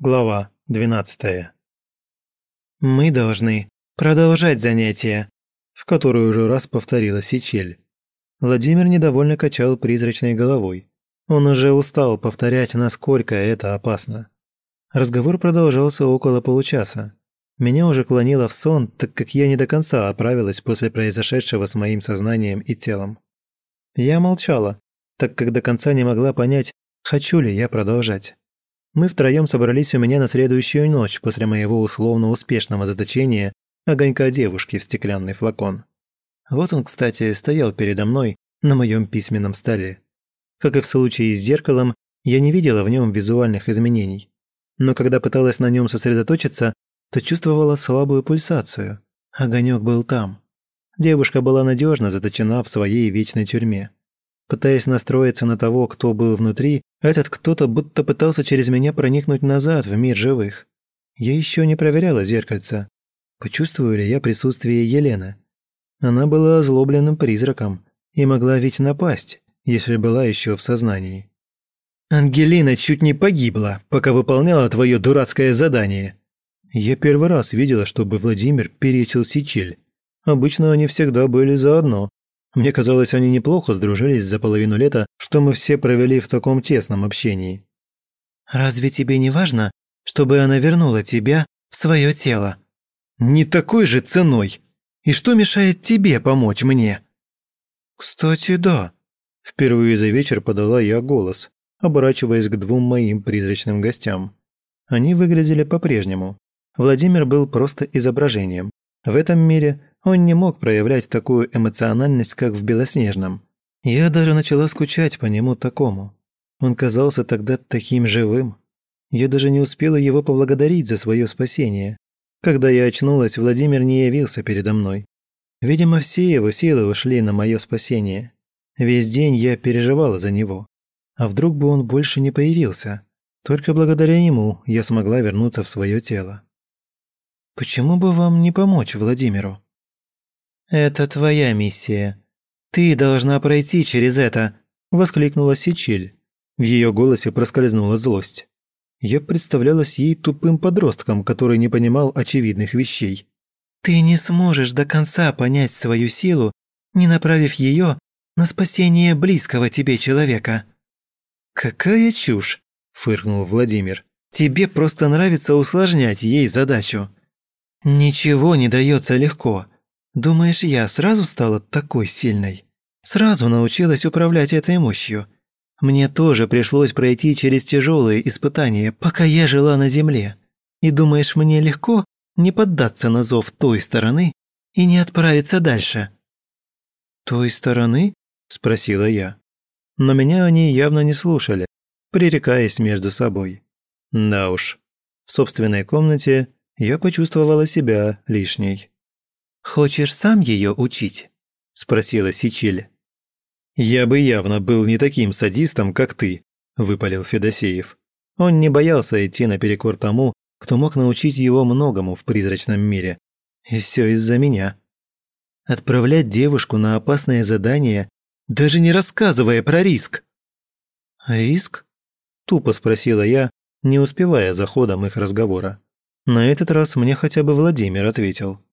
Глава 12. «Мы должны продолжать занятия», – в которую уже раз повторила Сичель. Владимир недовольно качал призрачной головой. Он уже устал повторять, насколько это опасно. Разговор продолжался около получаса. Меня уже клонило в сон, так как я не до конца оправилась после произошедшего с моим сознанием и телом. Я молчала, так как до конца не могла понять, хочу ли я продолжать. Мы втроем собрались у меня на следующую ночь после моего условно успешного заточения огонька девушки в стеклянный флакон. Вот он, кстати, стоял передо мной на моем письменном столе. Как и в случае с зеркалом, я не видела в нем визуальных изменений. Но когда пыталась на нем сосредоточиться, то чувствовала слабую пульсацию. Огонек был там. Девушка была надежно заточена в своей вечной тюрьме. Пытаясь настроиться на того, кто был внутри, этот кто-то будто пытался через меня проникнуть назад в мир живых. Я еще не проверяла зеркальца. Почувствую ли я присутствие Елены? Она была озлобленным призраком и могла ведь напасть, если была еще в сознании. «Ангелина чуть не погибла, пока выполняла твое дурацкое задание». Я первый раз видела, чтобы Владимир перечил Сичель. Обычно они всегда были заодно, мне казалось, они неплохо сдружились за половину лета, что мы все провели в таком тесном общении. «Разве тебе не важно, чтобы она вернула тебя в свое тело?» «Не такой же ценой! И что мешает тебе помочь мне?» «Кстати, да». Впервые за вечер подала я голос, оборачиваясь к двум моим призрачным гостям. Они выглядели по-прежнему. Владимир был просто изображением. В этом мире он не мог проявлять такую эмоциональность, как в Белоснежном. Я даже начала скучать по нему такому. Он казался тогда таким живым. Я даже не успела его поблагодарить за свое спасение. Когда я очнулась, Владимир не явился передо мной. Видимо, все его силы ушли на мое спасение. Весь день я переживала за него. А вдруг бы он больше не появился? Только благодаря ему я смогла вернуться в свое тело. «Почему бы вам не помочь Владимиру?» «Это твоя миссия. Ты должна пройти через это», – воскликнула Сичель. В ее голосе проскользнула злость. Я представлялась ей тупым подростком, который не понимал очевидных вещей. «Ты не сможешь до конца понять свою силу, не направив ее на спасение близкого тебе человека». «Какая чушь!» – фыркнул Владимир. «Тебе просто нравится усложнять ей задачу». «Ничего не дается легко. Думаешь, я сразу стала такой сильной? Сразу научилась управлять этой мощью. Мне тоже пришлось пройти через тяжелые испытания, пока я жила на земле. И думаешь, мне легко не поддаться на зов той стороны и не отправиться дальше?» «Той стороны?» – спросила я. Но меня они явно не слушали, пререкаясь между собой. Да уж, в собственной комнате я почувствовала себя лишней. «Хочешь сам ее учить?» – спросила Сичиль. «Я бы явно был не таким садистом, как ты», – выпалил Федосеев. Он не боялся идти наперекор тому, кто мог научить его многому в призрачном мире. И все из-за меня. Отправлять девушку на опасное задание, даже не рассказывая про риск. «Риск?» – тупо спросила я, не успевая за ходом их разговора. На этот раз мне хотя бы Владимир ответил.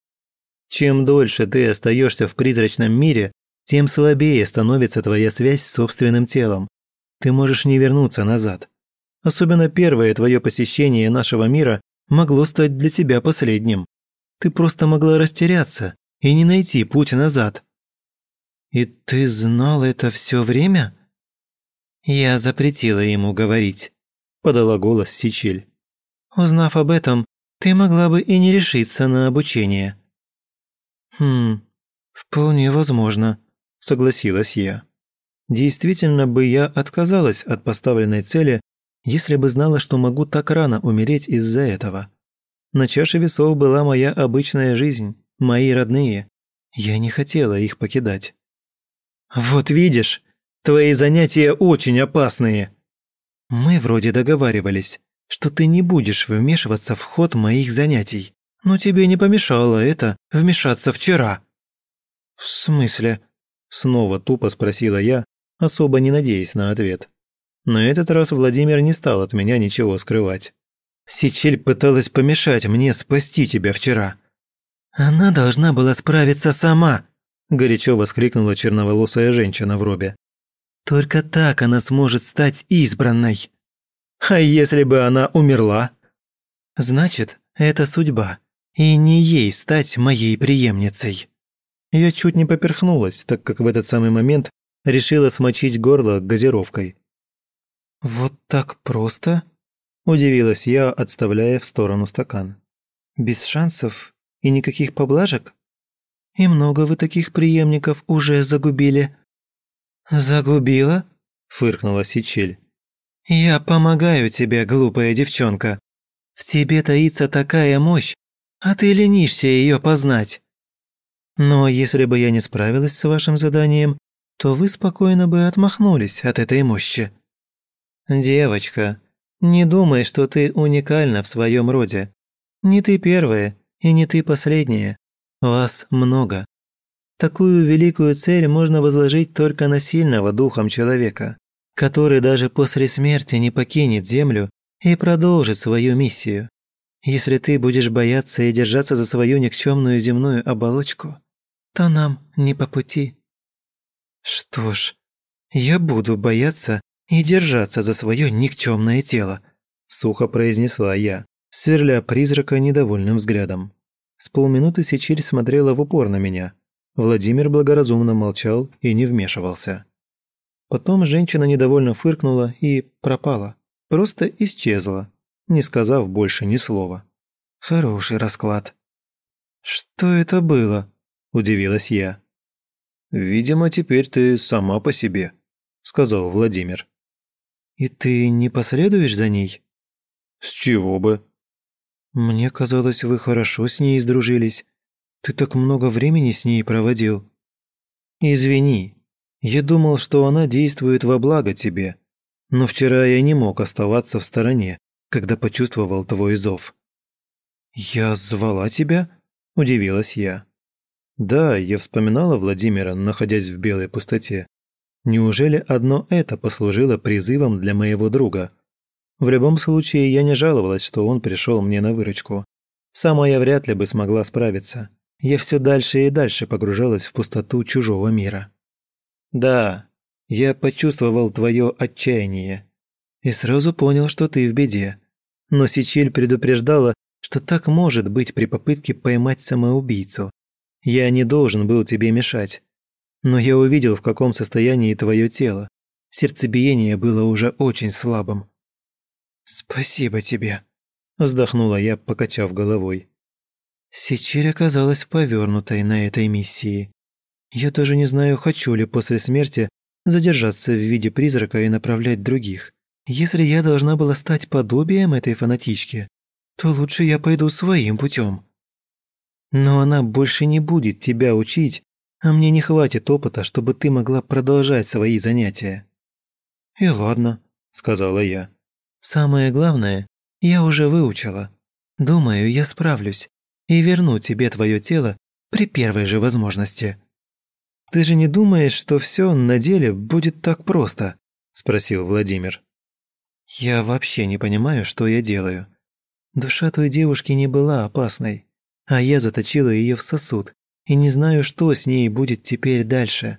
Чем дольше ты остаешься в призрачном мире, тем слабее становится твоя связь с собственным телом. Ты можешь не вернуться назад. Особенно первое твое посещение нашего мира могло стать для тебя последним. Ты просто могла растеряться и не найти путь назад. И ты знал это все время? Я запретила ему говорить, подала голос Сичель. Узнав об этом, ты могла бы и не решиться на обучение. «Хм, вполне возможно», – согласилась я. Действительно бы я отказалась от поставленной цели, если бы знала, что могу так рано умереть из-за этого. На чаше весов была моя обычная жизнь, мои родные. Я не хотела их покидать. «Вот видишь, твои занятия очень опасные!» «Мы вроде договаривались, что ты не будешь вмешиваться в ход моих занятий. Но тебе не помешало это вмешаться вчера». «В смысле?» – снова тупо спросила я, особо не надеясь на ответ. На этот раз Владимир не стал от меня ничего скрывать. Сичель пыталась помешать мне спасти тебя вчера». «Она должна была справиться сама», – горячо воскликнула черноволосая женщина в робе. «Только так она сможет стать избранной». «А если бы она умерла?» «Значит, это судьба, и не ей стать моей преемницей». Я чуть не поперхнулась, так как в этот самый момент решила смочить горло газировкой. «Вот так просто?» – удивилась я, отставляя в сторону стакан. «Без шансов и никаких поблажек? И много вы таких преемников уже загубили?» «Загубила?» – фыркнула Сичель. «Я помогаю тебе, глупая девчонка. В тебе таится такая мощь, а ты ленишься ее познать. Но если бы я не справилась с вашим заданием, то вы спокойно бы отмахнулись от этой мощи. Девочка, не думай, что ты уникальна в своем роде. Не ты первая и не ты последняя. Вас много. Такую великую цель можно возложить только на сильного духом человека, который даже после смерти не покинет Землю и продолжит свою миссию. Если ты будешь бояться и держаться за свою никчемную земную оболочку, то нам не по пути. Что ж, я буду бояться и держаться за свое никчемное тело, сухо произнесла я, сверля призрака недовольным взглядом. С полминуты Сечиль смотрела в упор на меня. Владимир благоразумно молчал и не вмешивался. Потом женщина недовольно фыркнула и пропала. Просто исчезла, не сказав больше ни слова. Хороший расклад. «Что это было?» – удивилась я. «Видимо, теперь ты сама по себе», – сказал Владимир. «И ты не последуешь за ней?» «С чего бы?» «Мне казалось, вы хорошо с ней сдружились. Ты так много времени с ней проводил». «Извини, я думал, что она действует во благо тебе, но вчера я не мог оставаться в стороне, когда почувствовал твой зов». «Я звала тебя?» – удивилась я. Да, я вспоминала Владимира, находясь в белой пустоте. Неужели одно это послужило призывом для моего друга? В любом случае, я не жаловалась, что он пришел мне на выручку. Сама я вряд ли бы смогла справиться. Я все дальше и дальше погружалась в пустоту чужого мира. Да, я почувствовал твое отчаяние. И сразу понял, что ты в беде. Но Сичиль предупреждала, что так может быть при попытке поймать самоубийцу. Я не должен был тебе мешать. Но я увидел, в каком состоянии твое тело. Сердцебиение было уже очень слабым. «Спасибо тебе», – вздохнула я, покачав головой. Сичирь оказалась повернутой на этой миссии. Я тоже не знаю, хочу ли после смерти задержаться в виде призрака и направлять других. Если я должна была стать подобием этой фанатички, то лучше я пойду своим путем. Но она больше не будет тебя учить, а мне не хватит опыта, чтобы ты могла продолжать свои занятия». «И ладно», – сказала я. «Самое главное, я уже выучила. Думаю, я справлюсь и верну тебе твое тело при первой же возможности». «Ты же не думаешь, что все на деле будет так просто?» – спросил Владимир. «Я вообще не понимаю, что я делаю. Душа той девушки не была опасной а я заточила ее в сосуд и не знаю, что с ней будет теперь дальше.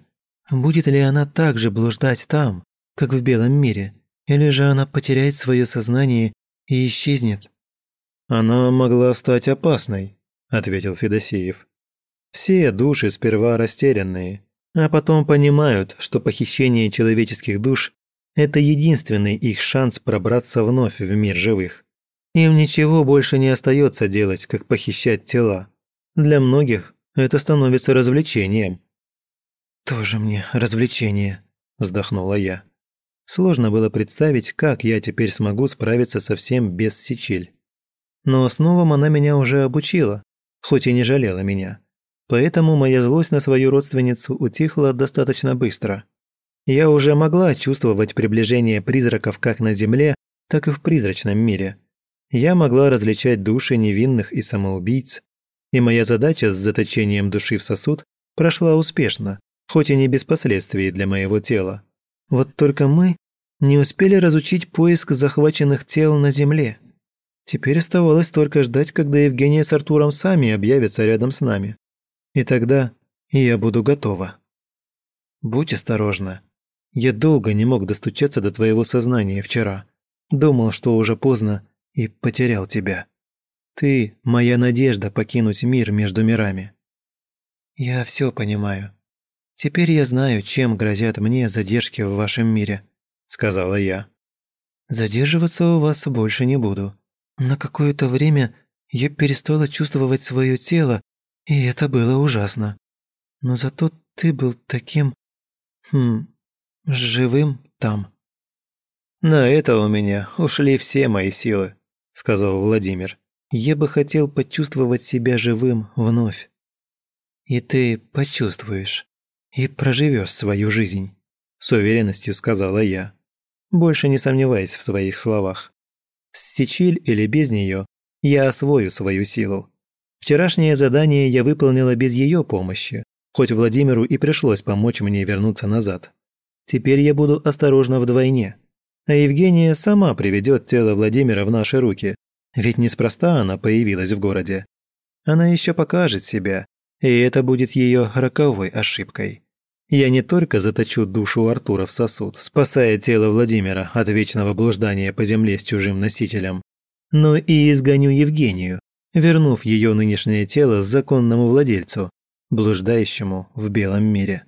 Будет ли она также блуждать там, как в белом мире, или же она потеряет свое сознание и исчезнет? «Она могла стать опасной», – ответил Федосеев. «Все души сперва растерянные, а потом понимают, что похищение человеческих душ – это единственный их шанс пробраться вновь в мир живых. Им ничего больше не остается делать, как похищать тела. Для многих это становится развлечением. «Тоже мне развлечение», – вздохнула я. Сложно было представить, как я теперь смогу справиться совсем без Сичиль. Но основам она меня уже обучила, хоть и не жалела меня. Поэтому моя злость на свою родственницу утихла достаточно быстро. Я уже могла чувствовать приближение призраков как на Земле, так и в призрачном мире – я могла различать души невинных и самоубийц, и моя задача с заточением души в сосуд прошла успешно, хоть и не без последствий для моего тела. Вот только мы не успели разучить поиск захваченных тел на Земле. Теперь оставалось только ждать, когда Евгения с Артуром сами объявятся рядом с нами. И тогда я буду готова. Будь осторожна. Я долго не мог достучаться до твоего сознания вчера. Думал, что уже поздно, и потерял тебя. Ты – моя надежда покинуть мир между мирами. Я все понимаю. Теперь я знаю, чем грозят мне задержки в вашем мире, сказала я. Задерживаться у вас больше не буду. На какое-то время я перестала чувствовать свое тело, и это было ужасно. Но зато ты был таким... Хм... живым там. «На это у меня ушли все мои силы», — сказал Владимир. «Я бы хотел почувствовать себя живым вновь». «И ты почувствуешь, и проживешь свою жизнь», — с уверенностью сказала я, больше не сомневаясь в своих словах. С Сичиль или без нее я освою свою силу. Вчерашнее задание я выполнила без ее помощи, хоть Владимиру и пришлось помочь мне вернуться назад. Теперь я буду осторожна вдвойне. А Евгения сама приведет тело Владимира в наши руки, ведь неспроста она появилась в городе. Она еще покажет себя, и это будет ее роковой ошибкой. Я не только заточу душу Артура в сосуд, спасая тело Владимира от вечного блуждания по земле с чужим носителем, но и изгоню Евгению, вернув ее нынешнее тело законному владельцу, блуждающему в белом мире.